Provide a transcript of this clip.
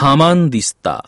하만 디스타